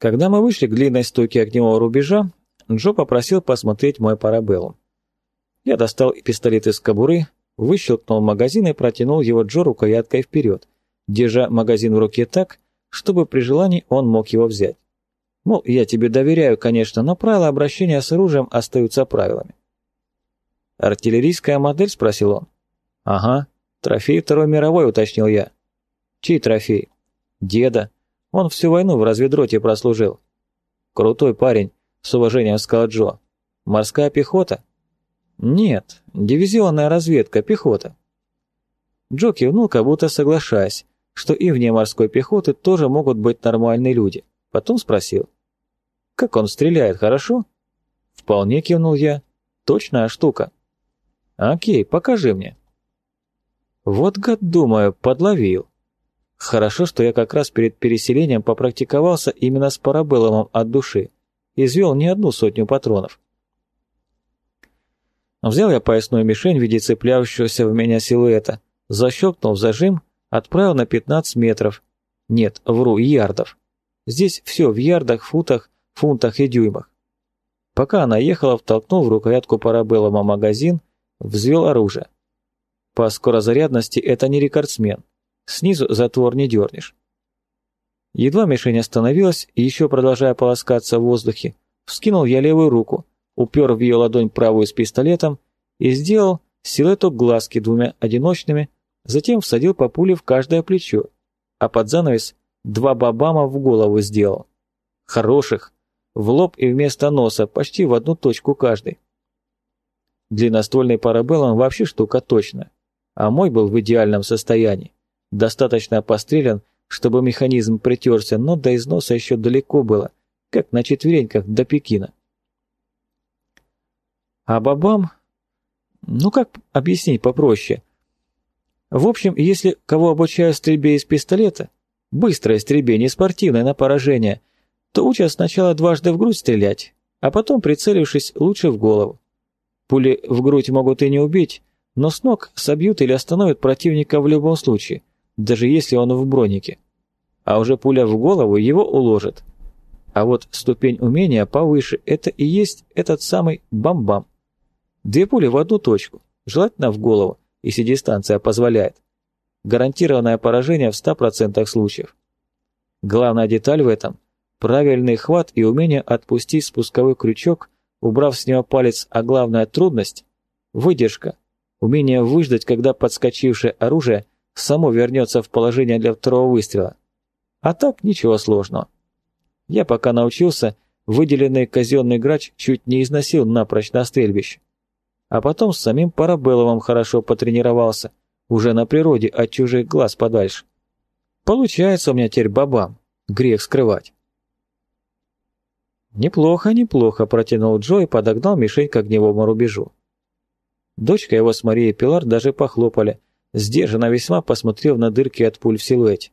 Когда мы вышли к длинной стойке огневого рубежа, Джо попросил посмотреть мой парабеллум. Я достал пистолет из кобуры, выщелкнул магазин и протянул его Джо рукояткой вперед, держа магазин в руке так, чтобы при желании он мог его взять. Мол, я тебе доверяю, конечно, но правила обращения с оружием остаются правилами. «Артиллерийская модель?» – спросил он. «Ага. Трофей Второй мировой», – уточнил я. «Чей трофей?» «Деда. Он всю войну в разведроте прослужил». «Крутой парень», – с уважением сказал Джо. «Морская пехота?» «Нет, дивизионная разведка, пехота». Джо кивнул, как будто соглашаясь, что и вне морской пехоты тоже могут быть нормальные люди. Потом спросил. «Как он стреляет, хорошо?» «Вполне», — кивнул я. «Точная штука». «Окей, покажи мне». Вот гад, думаю, подловил. Хорошо, что я как раз перед переселением попрактиковался именно с парабеллумом от души. Извел не одну сотню патронов. Взял я поясную мишень в виде цеплявшегося в меня силуэта, защелкнул зажим, отправил на 15 метров. Нет, вру, ярдов. Здесь все в ярдах, футах, фунтах и дюймах. Пока она ехала, втолкнул в рукоятку парабеллума магазин, взвел оружие. По скорозарядности это не рекордсмен. Снизу затвор не дернешь. Едва мишень остановилась, и еще продолжая полоскаться в воздухе, вскинул я левую руку, упер в ее ладонь правую с пистолетом и сделал силуэток глазки двумя одиночными, затем всадил по пуле в каждое плечо, а под занавес Два бабама в голову сделал. Хороших. В лоб и вместо носа, почти в одну точку каждый. Длинноствольный парабеллум вообще штука точно. А мой был в идеальном состоянии. Достаточно пострелян, чтобы механизм притерся, но до износа еще далеко было, как на четвереньках до Пекина. А бабам... Ну как объяснить попроще? В общем, если кого обучаю стрельбе из пистолета, быстрое стрельбе, спортивное на поражение, то учат сначала дважды в грудь стрелять, а потом, прицелившись, лучше в голову. Пули в грудь могут и не убить, но с ног собьют или остановят противника в любом случае, даже если он в бронике. А уже пуля в голову его уложит. А вот ступень умения повыше – это и есть этот самый бам-бам. Две пули в одну точку, желательно в голову, если дистанция позволяет. Гарантированное поражение в 100% случаев. Главная деталь в этом – правильный хват и умение отпустить спусковой крючок, убрав с него палец, а главная трудность – выдержка, умение выждать, когда подскочившее оружие само вернется в положение для второго выстрела. А так ничего сложного. Я пока научился, выделенный казенный грач чуть не износил напрочь на стрельбище. А потом с самим Парабелловым хорошо потренировался, уже на природе, от чужих глаз подальше. Получается у меня теперь бабам, грех скрывать. «Неплохо, неплохо», – протянул Джо и подогнал мишень к огневому рубежу. Дочка его с Марией Пилар даже похлопали, сдержанно весьма посмотрев на дырки от пуль в силуэте.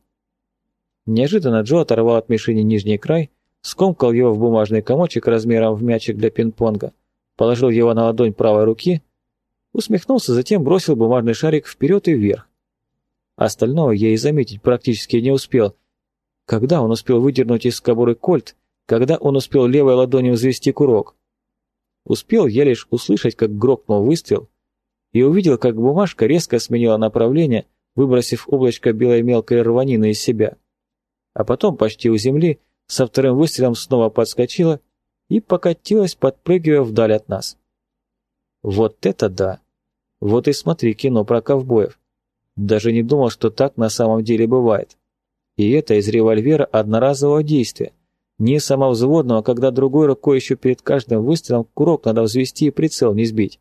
Неожиданно Джо оторвал от мишени нижний край, скомкал его в бумажный комочек размером в мячик для пинг-понга, положил его на ладонь правой руки Усмехнулся, затем бросил бумажный шарик вперед и вверх. Остального я и заметить практически не успел. Когда он успел выдернуть из кобуры кольт, когда он успел левой ладонью взвести курок. Успел я лишь услышать, как грохнул выстрел, и увидел, как бумажка резко сменила направление, выбросив облачко белой мелкой рванины из себя. А потом почти у земли со вторым выстрелом снова подскочила и покатилась, подпрыгивая вдаль от нас. Вот это да! Вот и смотри кино про ковбоев. Даже не думал, что так на самом деле бывает. И это из револьвера одноразового действия. Не самовзводного, когда другой рукой еще перед каждым выстрелом курок надо взвести и прицел не сбить.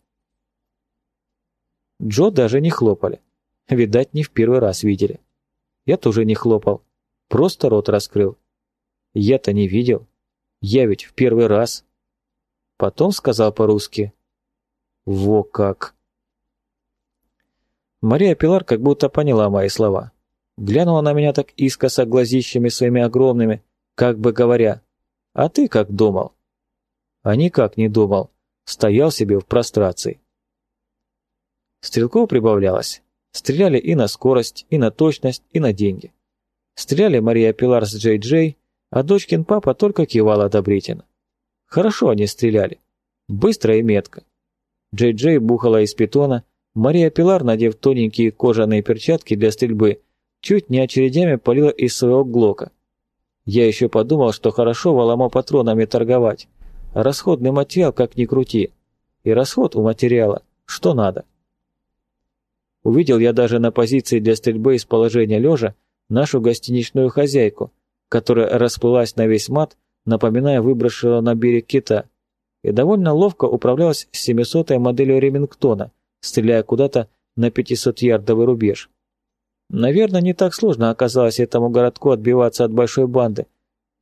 Джо даже не хлопали. Видать, не в первый раз видели. Я тоже не хлопал. Просто рот раскрыл. Я-то не видел. Я ведь в первый раз. Потом сказал по-русски. Во как! Мария Пилар как будто поняла мои слова. Глянула на меня так искоса глазищами своими огромными, как бы говоря, «А ты как думал?» А никак не думал, стоял себе в прострации. Стрелков прибавлялось. Стреляли и на скорость, и на точность, и на деньги. Стреляли Мария Пилар с Джей Джей, а дочкин папа только кивал одобрительно. Хорошо они стреляли. Быстро и метко. Джей-Джей бухала из питона, Мария Пилар, надев тоненькие кожаные перчатки для стрельбы, чуть не очередями полила из своего глока. Я еще подумал, что хорошо валомо патронами торговать. Расходный материал как ни крути. И расход у материала, что надо. Увидел я даже на позиции для стрельбы из положения лежа нашу гостиничную хозяйку, которая расплылась на весь мат, напоминая выброшенного на берег кита, и довольно ловко управлялась с 700-й моделью Ремингтона, стреляя куда-то на 500-ярдовый рубеж. Наверное, не так сложно оказалось этому городку отбиваться от большой банды,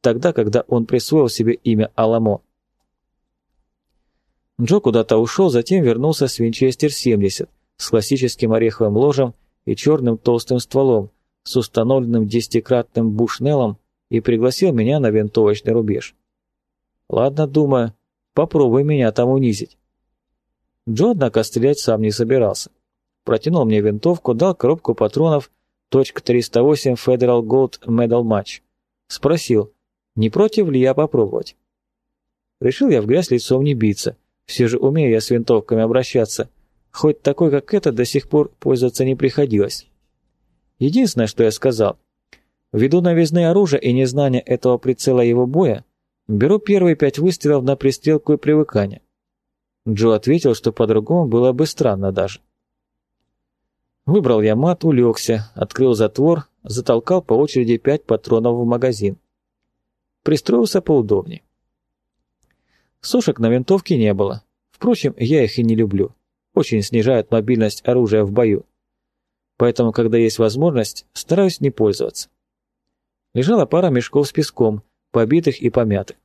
тогда, когда он присвоил себе имя Аламо. Джо куда-то ушел, затем вернулся с Винчестер-70, с классическим ореховым ложем и черным толстым стволом, с установленным десятикратным бушнелом и пригласил меня на винтовочный рубеж. Ладно, думаю, попробуй меня там унизить. Джо, однако, стрелять сам не собирался. Протянул мне винтовку, дал коробку патронов .308 Federal Gold Medal Match. Спросил, не против ли я попробовать. Решил я в грязь лицом не биться, все же умею я с винтовками обращаться, хоть такой, как это, до сих пор пользоваться не приходилось. Единственное, что я сказал, ввиду новизны оружия и незнания этого прицела его боя, беру первые пять выстрелов на пристрелку и привыкание. Джо ответил, что по-другому было бы странно даже. Выбрал я мат, улегся, открыл затвор, затолкал по очереди пять патронов в магазин. Пристроился поудобнее. Сушек на винтовке не было. Впрочем, я их и не люблю. Очень снижают мобильность оружия в бою. Поэтому, когда есть возможность, стараюсь не пользоваться. Лежала пара мешков с песком, побитых и помятых.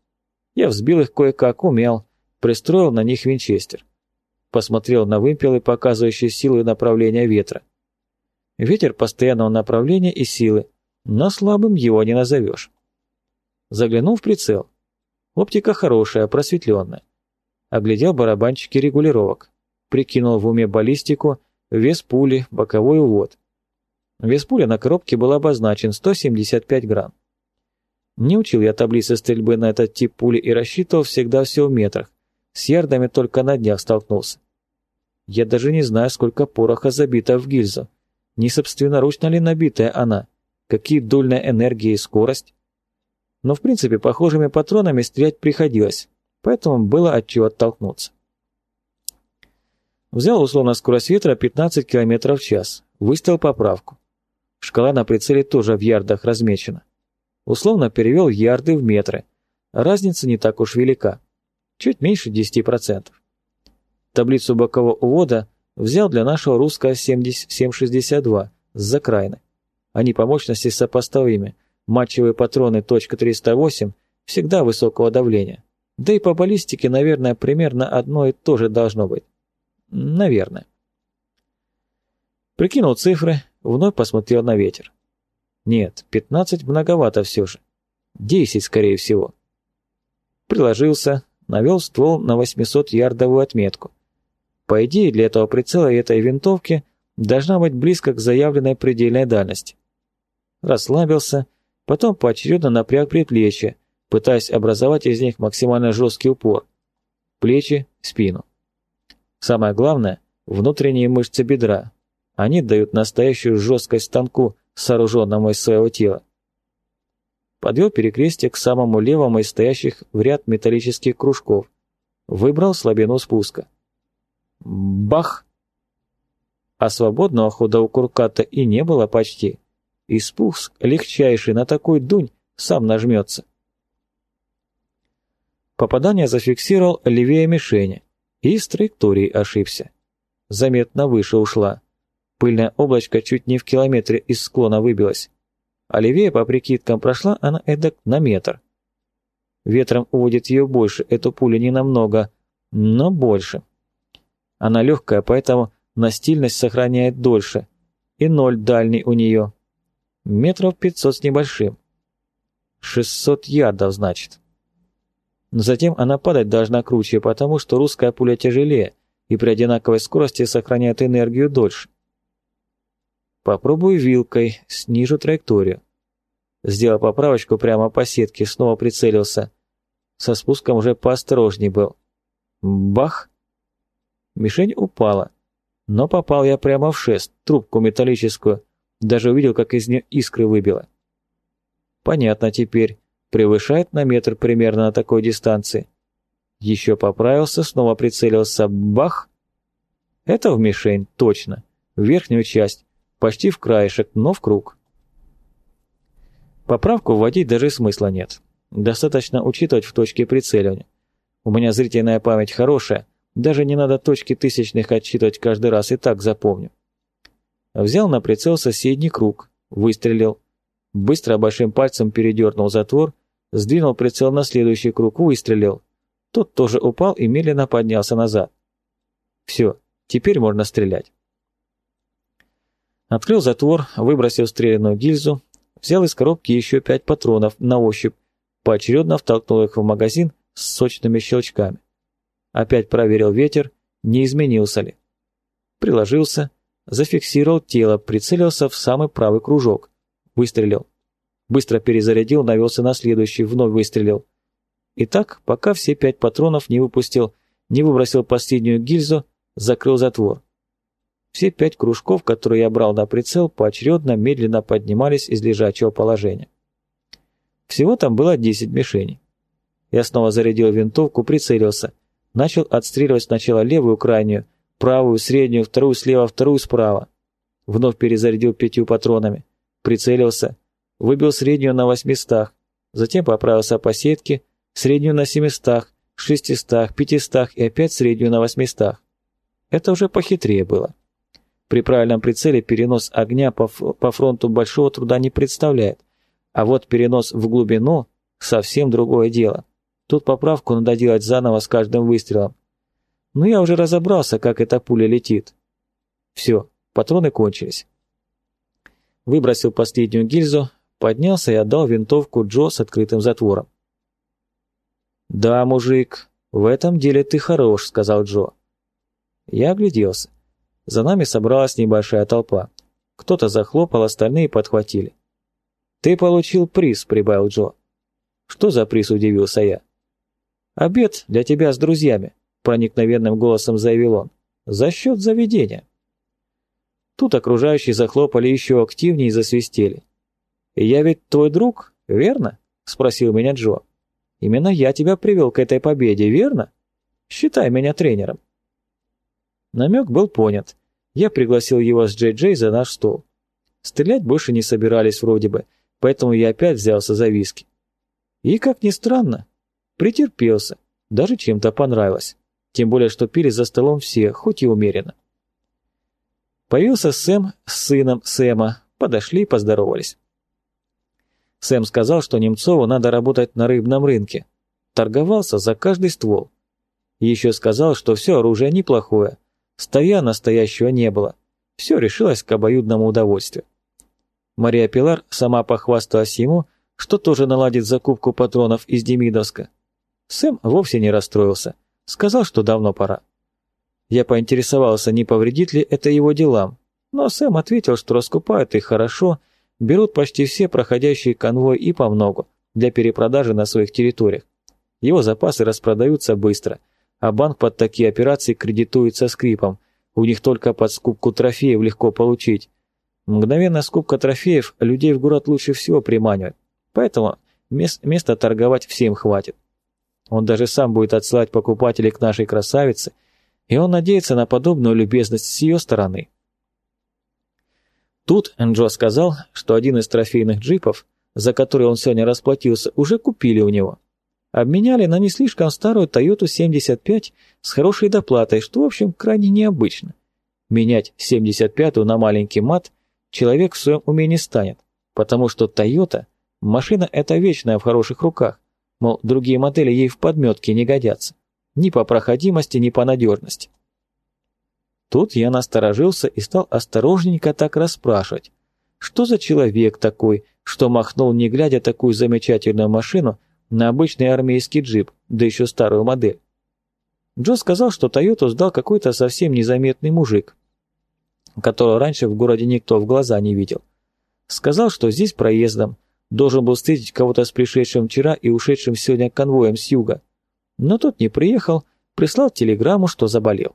Я взбил их кое-как, умел, пристроил на них винчестер. Посмотрел на вымпелы, показывающие силы направления ветра. Ветер постоянного направления и силы, но слабым его не назовешь. Заглянул в прицел. Оптика хорошая, просветленная. Оглядел барабанчики регулировок. Прикинул в уме баллистику, вес пули, боковой увод. Вес пули на коробке был обозначен 175 грамм. Не учил я таблицы стрельбы на этот тип пули и рассчитывал всегда все в метрах. С ярдами только на днях столкнулся. Я даже не знаю, сколько пороха забито в гильзу. Не собственноручно ли набитая она? Какие дульная энергия и скорость? Но в принципе похожими патронами стрелять приходилось, поэтому было от чего оттолкнуться. Взял условно скорость ветра 15 км в час, выставил поправку. Шкала на прицеле тоже в ярдах размечена. Условно перевел ярды в метры. Разница не так уж велика. Чуть меньше 10%. Таблицу бокового увода взял для нашего русского 762 с закраины. Они по мощности сопоставимы. Матчевые патроны .308 всегда высокого давления. Да и по баллистике, наверное, примерно одно и то же должно быть. Наверное. Прикинул цифры, вновь посмотрел на ветер. Нет, 15 многовато все же. 10, скорее всего. Приложился, навел ствол на 800-ярдовую отметку. По идее, для этого прицела и этой винтовки должна быть близко к заявленной предельной дальности. Расслабился, потом поочередно напряг предплечья, пытаясь образовать из них максимально жесткий упор. Плечи, спину. Самое главное – внутренние мышцы бедра. Они дают настоящую жесткость станку, сооруженному из своего тела. Подвел перекрестие к самому левому из стоящих в ряд металлических кружков. Выбрал слабину спуска. Бах! А свободного хода у курката и не было почти. И спуск легчайший на такой дунь сам нажмется. Попадание зафиксировал левее мишени и с траекторией ошибся. Заметно выше ушла. Пыльное облачко чуть не в километре из склона выбилось. А по прикидкам, прошла она эдак на метр. Ветром уводит ее больше, эту пулю не намного, но больше. Она легкая, поэтому настильность сохраняет дольше. И ноль дальний у нее. Метров пятьсот с небольшим. Шестьсот ярдов, значит. Но затем она падать должна круче, потому что русская пуля тяжелее и при одинаковой скорости сохраняет энергию дольше. Попробую вилкой, снижу траекторию. Сделал поправочку прямо по сетке, снова прицелился. Со спуском уже поосторожней был. Бах! Мишень упала. Но попал я прямо в шест, трубку металлическую. Даже увидел, как из нее искры выбило. Понятно теперь. Превышает на метр примерно на такой дистанции. Еще поправился, снова прицелился. Бах! Это в мишень, точно. В верхнюю часть. Почти в краешек, но в круг. Поправку вводить даже смысла нет. Достаточно учитывать в точке прицеливания. У меня зрительная память хорошая, даже не надо точки тысячных отсчитывать каждый раз, и так запомню. Взял на прицел соседний круг, выстрелил. Быстро большим пальцем передернул затвор, сдвинул прицел на следующий круг, выстрелил. Тот тоже упал и медленно поднялся назад. Все, теперь можно стрелять. Открыл затвор, выбросил стрелянную гильзу, взял из коробки еще пять патронов на ощупь, поочередно втолкнул их в магазин с сочными щелчками. Опять проверил ветер, не изменился ли. Приложился, зафиксировал тело, прицелился в самый правый кружок. Выстрелил. Быстро перезарядил, навелся на следующий, вновь выстрелил. И так, пока все пять патронов не выпустил, не выбросил последнюю гильзу, закрыл затвор. Все пять кружков, которые я брал на прицел, поочередно медленно поднимались из лежачего положения. Всего там было 10 мишеней. Я снова зарядил винтовку, прицелился. Начал отстреливать сначала левую крайнюю, правую, среднюю, вторую слева, вторую справа. Вновь перезарядил пятью патронами. Прицелился. Выбил среднюю на восьмистах. Затем поправился по сетке, среднюю на семистах, шестистах, пятистах и опять среднюю на восьмистах. Это уже похитрее было. При правильном прицеле перенос огня по, по фронту большого труда не представляет, а вот перенос в глубину – совсем другое дело. Тут поправку надо делать заново с каждым выстрелом. Но я уже разобрался, как эта пуля летит. Все, патроны кончились. Выбросил последнюю гильзу, поднялся и отдал винтовку Джо с открытым затвором. «Да, мужик, в этом деле ты хорош», — сказал Джо. Я огляделся. За нами собралась небольшая толпа. Кто-то захлопал, остальные подхватили. «Ты получил приз», — прибавил Джо. «Что за приз?» — удивился я. «Обед для тебя с друзьями», — проникновенным голосом заявил он. «За счет заведения». Тут окружающие захлопали еще активнее и засвистели. «Я ведь твой друг, верно?» — спросил меня Джо. «Именно я тебя привел к этой победе, верно? Считай меня тренером». Намек был понят. Я пригласил его с Джей-Джей за наш стол. Стрелять больше не собирались вроде бы, поэтому я опять взялся за виски. И, как ни странно, претерпелся, даже чем-то понравилось. Тем более, что пили за столом все, хоть и умеренно. Появился Сэм с сыном Сэма, подошли и поздоровались. Сэм сказал, что Немцову надо работать на рыбном рынке. Торговался за каждый ствол. еще сказал, что все оружие неплохое, Старья настоящего не было. Все решилось к обоюдному удовольствию. Мария Пилар сама похвасталась ему, что тоже наладит закупку патронов из Демидовска. Сэм вовсе не расстроился. Сказал, что давно пора. Я поинтересовался, не повредит ли это его делам, но Сэм ответил, что раскупают их хорошо, берут почти все проходящие конвой и по многу для перепродажи на своих территориях. Его запасы распродаются быстро – а банк под такие операции кредитуется скрипом. У них только под скупку трофеев легко получить. Мгновенная скупка трофеев людей в город лучше всего приманивает. Поэтому мест, места торговать всем хватит. Он даже сам будет отсылать покупателей к нашей красавице, и он надеется на подобную любезность с ее стороны. Тут Энджо сказал, что один из трофейных джипов, за который он сегодня расплатился, уже купили у него. Обменяли на не слишком старую Toyota 75 с хорошей доплатой, что, в общем, крайне необычно. Менять 75-ю на маленький мат человек в своем уме не станет, потому что Toyota – машина эта вечная в хороших руках, мол, другие модели ей в подметке не годятся. Ни по проходимости, ни по надежности. Тут я насторожился и стал осторожненько так расспрашивать, что за человек такой, что махнул не глядя такую замечательную машину – на обычный армейский джип, да еще старую модель. Джо сказал, что Тойоту сдал какой-то совсем незаметный мужик, которого раньше в городе никто в глаза не видел. Сказал, что здесь проездом, Должен был встретить кого-то с пришедшим вчера и ушедшим сегодня конвоем с юга. Но тот не приехал, прислал телеграмму, что заболел.